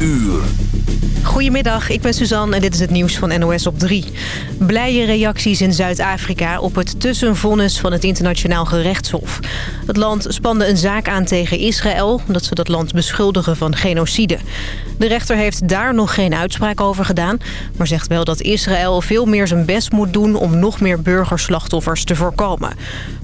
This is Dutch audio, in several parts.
uur. Goedemiddag, ik ben Suzanne en dit is het nieuws van NOS op 3. Blije reacties in Zuid-Afrika op het tussenvonnis van het internationaal gerechtshof. Het land spande een zaak aan tegen Israël... omdat ze dat land beschuldigen van genocide. De rechter heeft daar nog geen uitspraak over gedaan... maar zegt wel dat Israël veel meer zijn best moet doen... om nog meer burgerslachtoffers te voorkomen.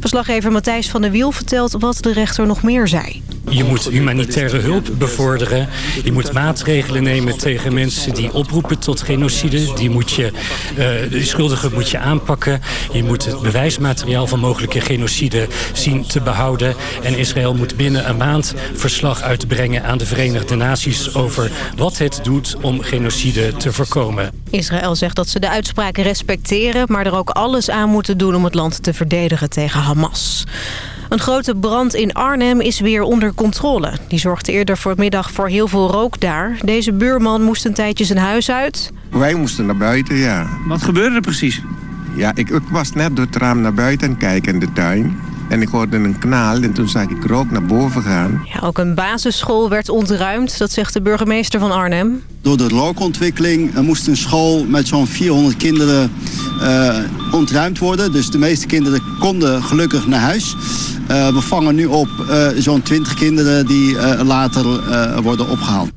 Verslaggever Matthijs van der Wiel vertelt wat de rechter nog meer zei. Je moet humanitaire hulp bevorderen. Je moet maatregelen nemen tegen mensen die oproepen tot genocide. Die, moet je, uh, de schuldigen moet je aanpakken. Je moet het bewijsmateriaal van mogelijke genocide zien te behouden. En Israël moet binnen een maand verslag uitbrengen aan de Verenigde Naties... over wat het doet om genocide te voorkomen. Israël zegt dat ze de uitspraken respecteren... maar er ook alles aan moeten doen om het land te verdedigen tegen Hamas. Een grote brand in Arnhem is weer onder controle. Die zorgde eerder voor middag voor heel veel rook daar. Deze buurman moest een tijdje zijn huis uit. Wij moesten naar buiten, ja. Wat gebeurde er precies? Ja, ik, ik was net door het raam naar buiten kijken in de tuin. En ik hoorde een knaal en toen zag ik rook naar boven gaan. Ja, ook een basisschool werd ontruimd, dat zegt de burgemeester van Arnhem. Door de rookontwikkeling moest een school met zo'n 400 kinderen uh, ontruimd worden. Dus de meeste kinderen konden gelukkig naar huis. Uh, we vangen nu op uh, zo'n 20 kinderen die later worden opgehaald.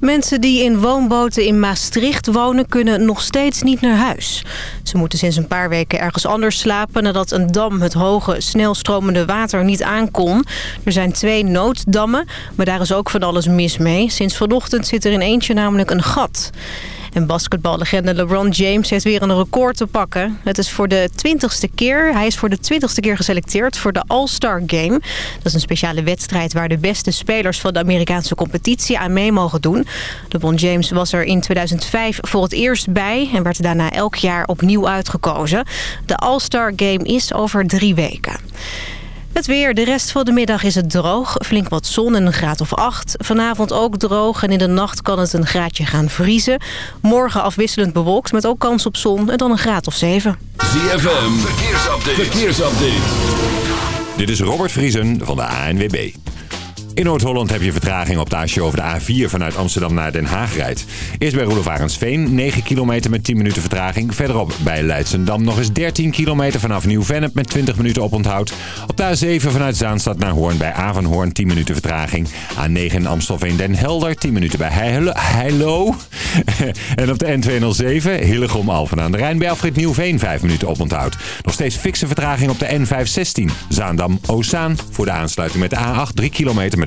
Mensen die in woonboten in Maastricht wonen kunnen nog steeds niet naar huis. Ze moeten sinds een paar weken ergens anders slapen... nadat een dam het hoge, snelstromende water niet aankon. Er zijn twee nooddammen, maar daar is ook van alles mis mee. Sinds vanochtend zit er in eentje namelijk een gat. En basketballegende LeBron James heeft weer een record te pakken. Het is voor de twintigste keer. Hij is voor de twintigste keer geselecteerd voor de All-Star Game. Dat is een speciale wedstrijd waar de beste spelers van de Amerikaanse competitie aan mee mogen doen. LeBron James was er in 2005 voor het eerst bij en werd daarna elk jaar opnieuw uitgekozen. De All-Star Game is over drie weken. Het weer. De rest van de middag is het droog. Flink wat zon en een graad of 8. Vanavond ook droog en in de nacht kan het een graadje gaan vriezen. Morgen afwisselend bewolkt met ook kans op zon en dan een graad of 7. ZFM. Verkeersupdate. Verkeersupdate. Dit is Robert Vriesen van de ANWB. In Noord-Holland heb je vertraging op de als je over de A4 vanuit Amsterdam naar Den Haag rijdt. Eerst bij Roelof 9 kilometer met 10 minuten vertraging. Verderop bij Leidsendam nog eens 13 kilometer vanaf Nieuw-Vennep met 20 minuten oponthoud. Op de A7 vanuit Zaanstad naar Hoorn bij Avanhoorn 10 minuten vertraging. A9 in Amstelveen Den Helder 10 minuten bij Heilo. en op de N207 Hillegom Alphen aan de Rijn bij Alfred Nieuwveen 5 minuten oponthoud. Nog steeds fikse vertraging op de N516 Zaandam Oostzaan voor de aansluiting met de A8 3 kilometer met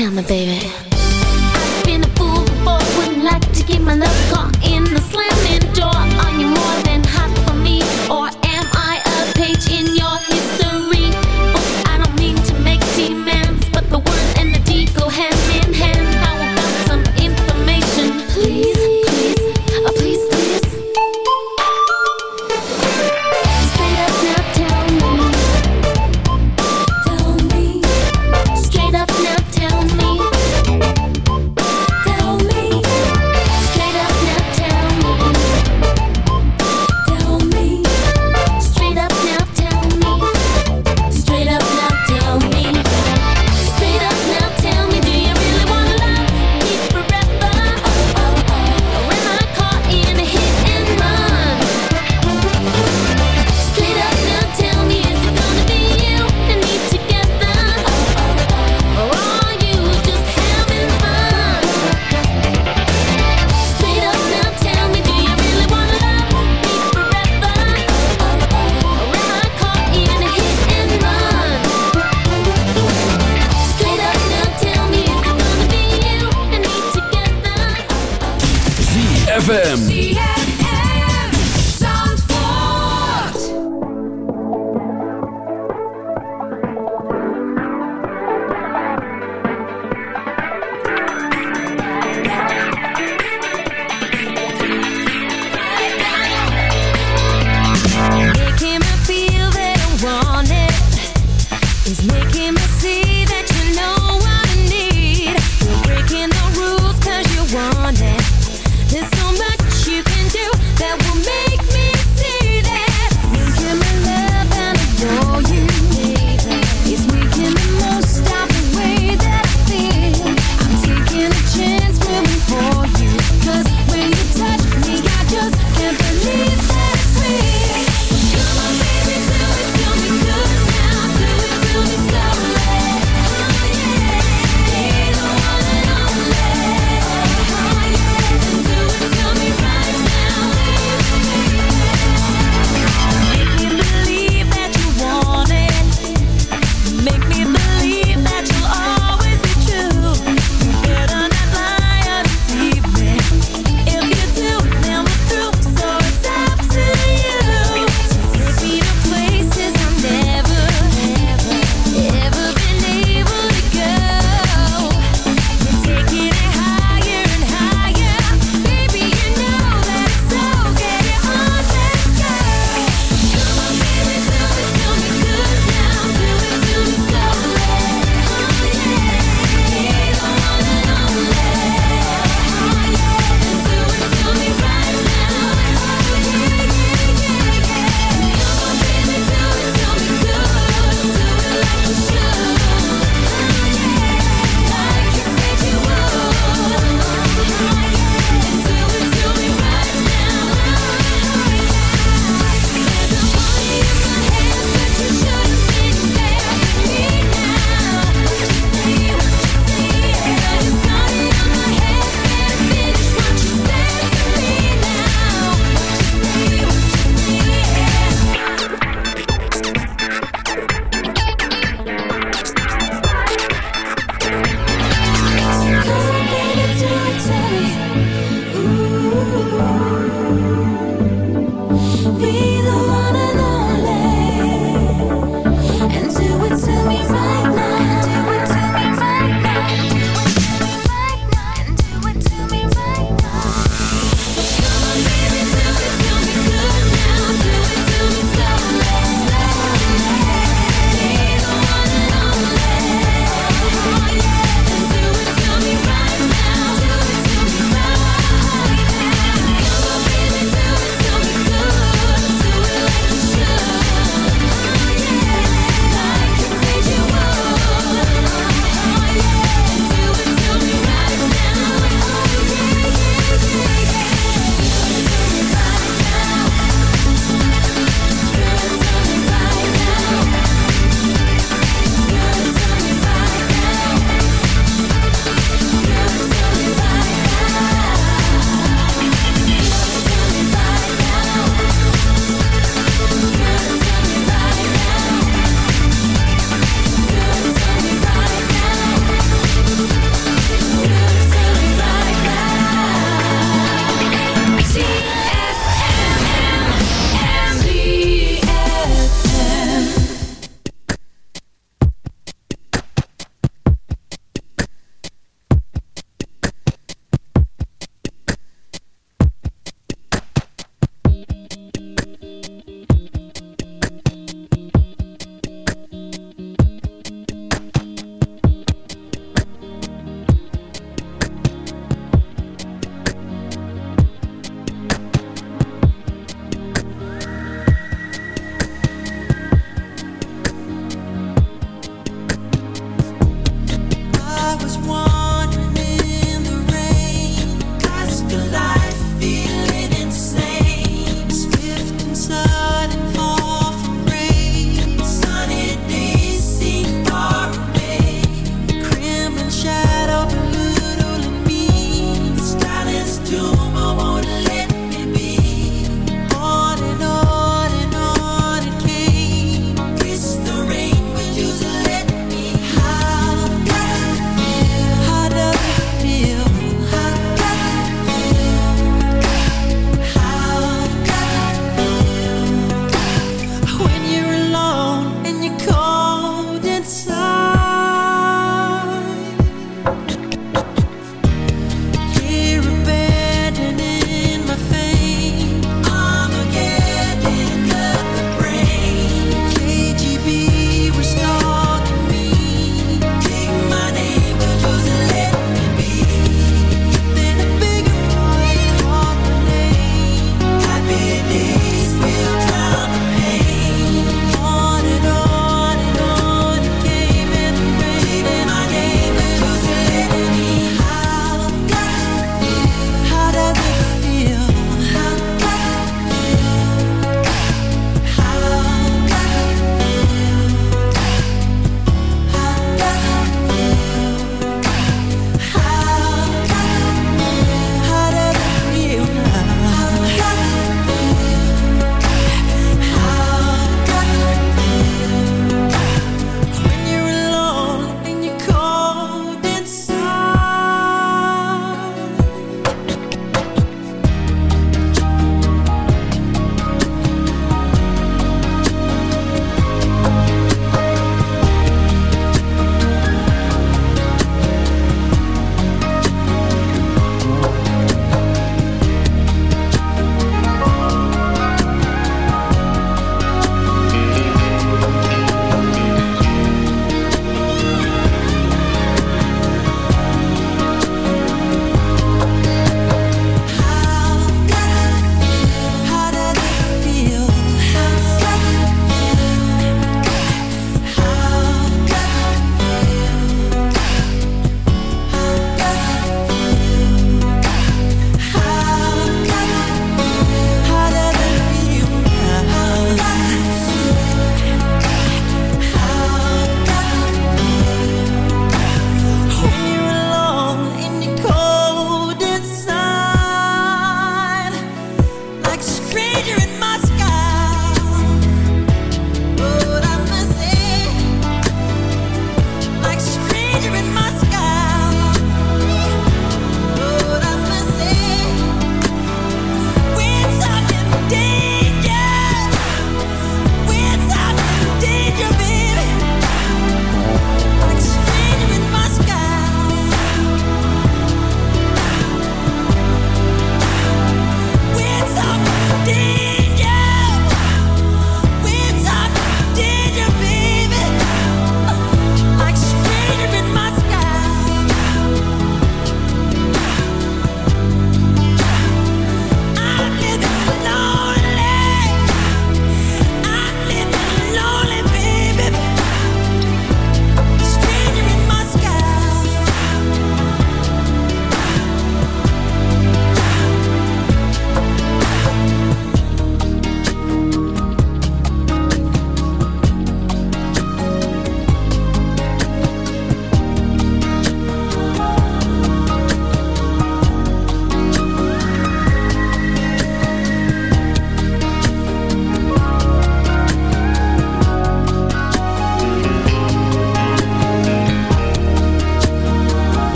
Tell me, baby. I've been a fool before. Wouldn't like to keep my love caught in the slamming door. Are you more than hot for me, or am I a page in your history?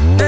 Yeah.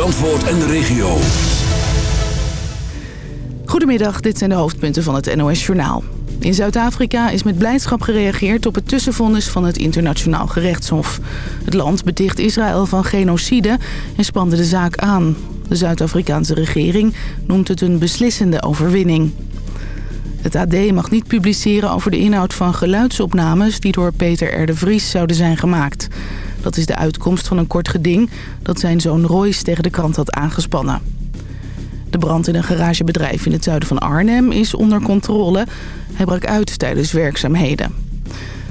Zandvoort en de regio. Goedemiddag, dit zijn de hoofdpunten van het NOS-journaal. In Zuid-Afrika is met blijdschap gereageerd op het tussenvonnis van het internationaal gerechtshof. Het land beticht Israël van genocide en spande de zaak aan. De Zuid-Afrikaanse regering noemt het een beslissende overwinning. Het AD mag niet publiceren over de inhoud van geluidsopnames... die door Peter R. de Vries zouden zijn gemaakt. Dat is de uitkomst van een kort geding dat zijn zoon Royce tegen de krant had aangespannen. De brand in een garagebedrijf in het zuiden van Arnhem is onder controle. Hij brak uit tijdens werkzaamheden.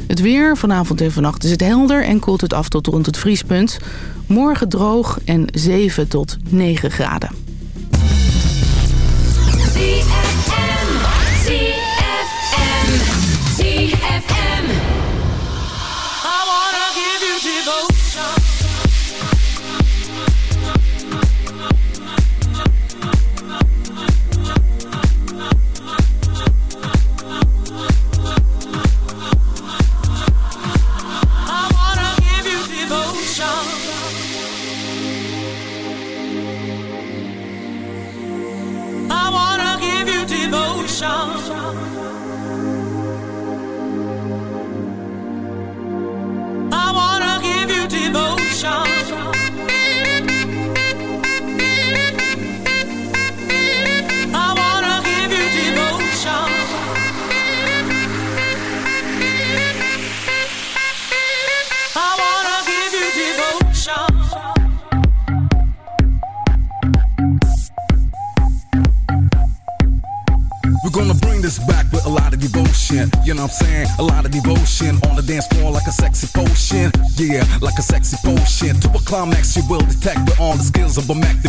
Het weer, vanavond en vannacht is het helder en koelt het af tot rond het vriespunt. Morgen droog en 7 tot 9 graden. Mac the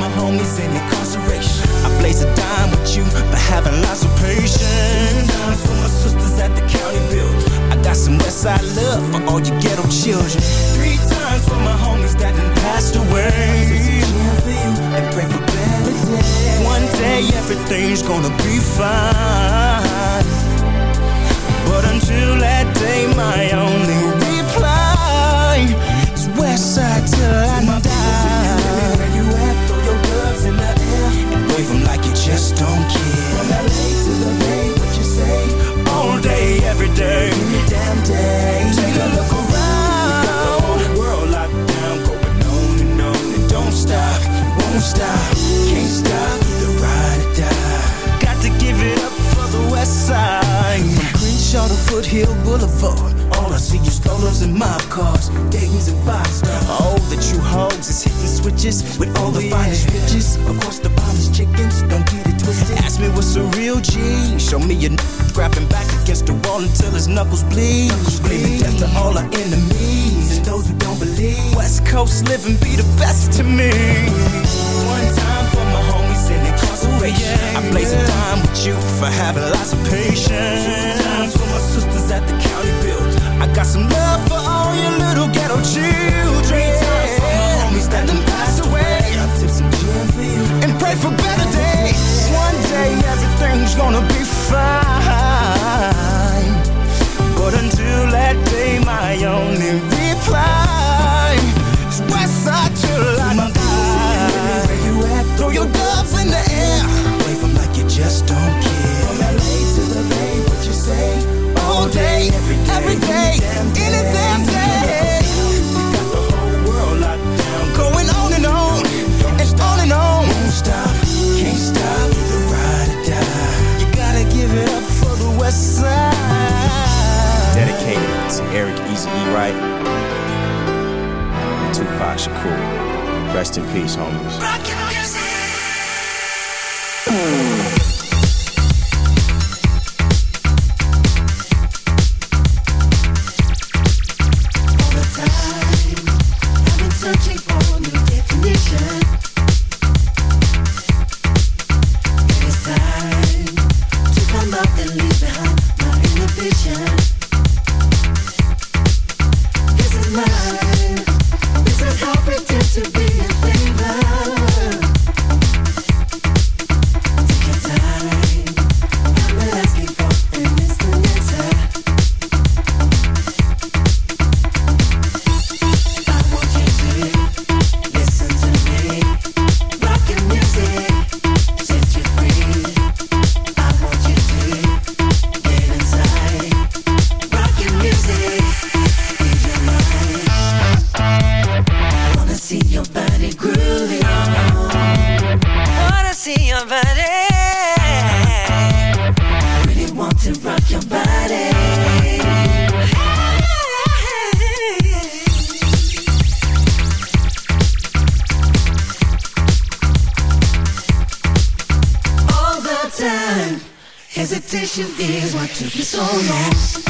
For my homies in incarceration. I blaze a dime with you for having lots of patience. Times for my sisters at the county build. I got some Westside love for all you ghetto children. Three times for my homies that done passed away. And pray for better days. One day everything's gonna be fine. But until that day, my only reply is Westside till just don't care. From LA to the Bay, what you say? All day, every day, any damn day. Take a look around. We got the whole world locked down, going on and on and don't stop, won't stop, can't stop. The ride or die. Got to give it up for the West Side. From Crenshaw to Foothill Boulevard. All I see is strollers and mob cars, Dayton's and five stars. Oh, the true hogs is switches with all the finest riches. Of course, the finest chickens, don't get it twisted. Ask me what's a real G. Show me a n- grabbing back against the wall until his knuckles bleed. Screaming death to all our enemies and those who don't believe. West Coast living be the best to me. One time for my homies in incarceration. I blaze a dime with you for having lots of patience. Two times for my sisters at the county build. I got some love for all your little ghetto children. Everything's gonna be fine. But until that day, my only reply is Westside till I To Eric Easy E. Wright, and Tupac Shakur. Rest in peace, homies. Hesitation is what took you so long.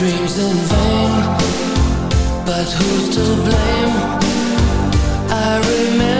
dreams in vain But who's to blame? I remember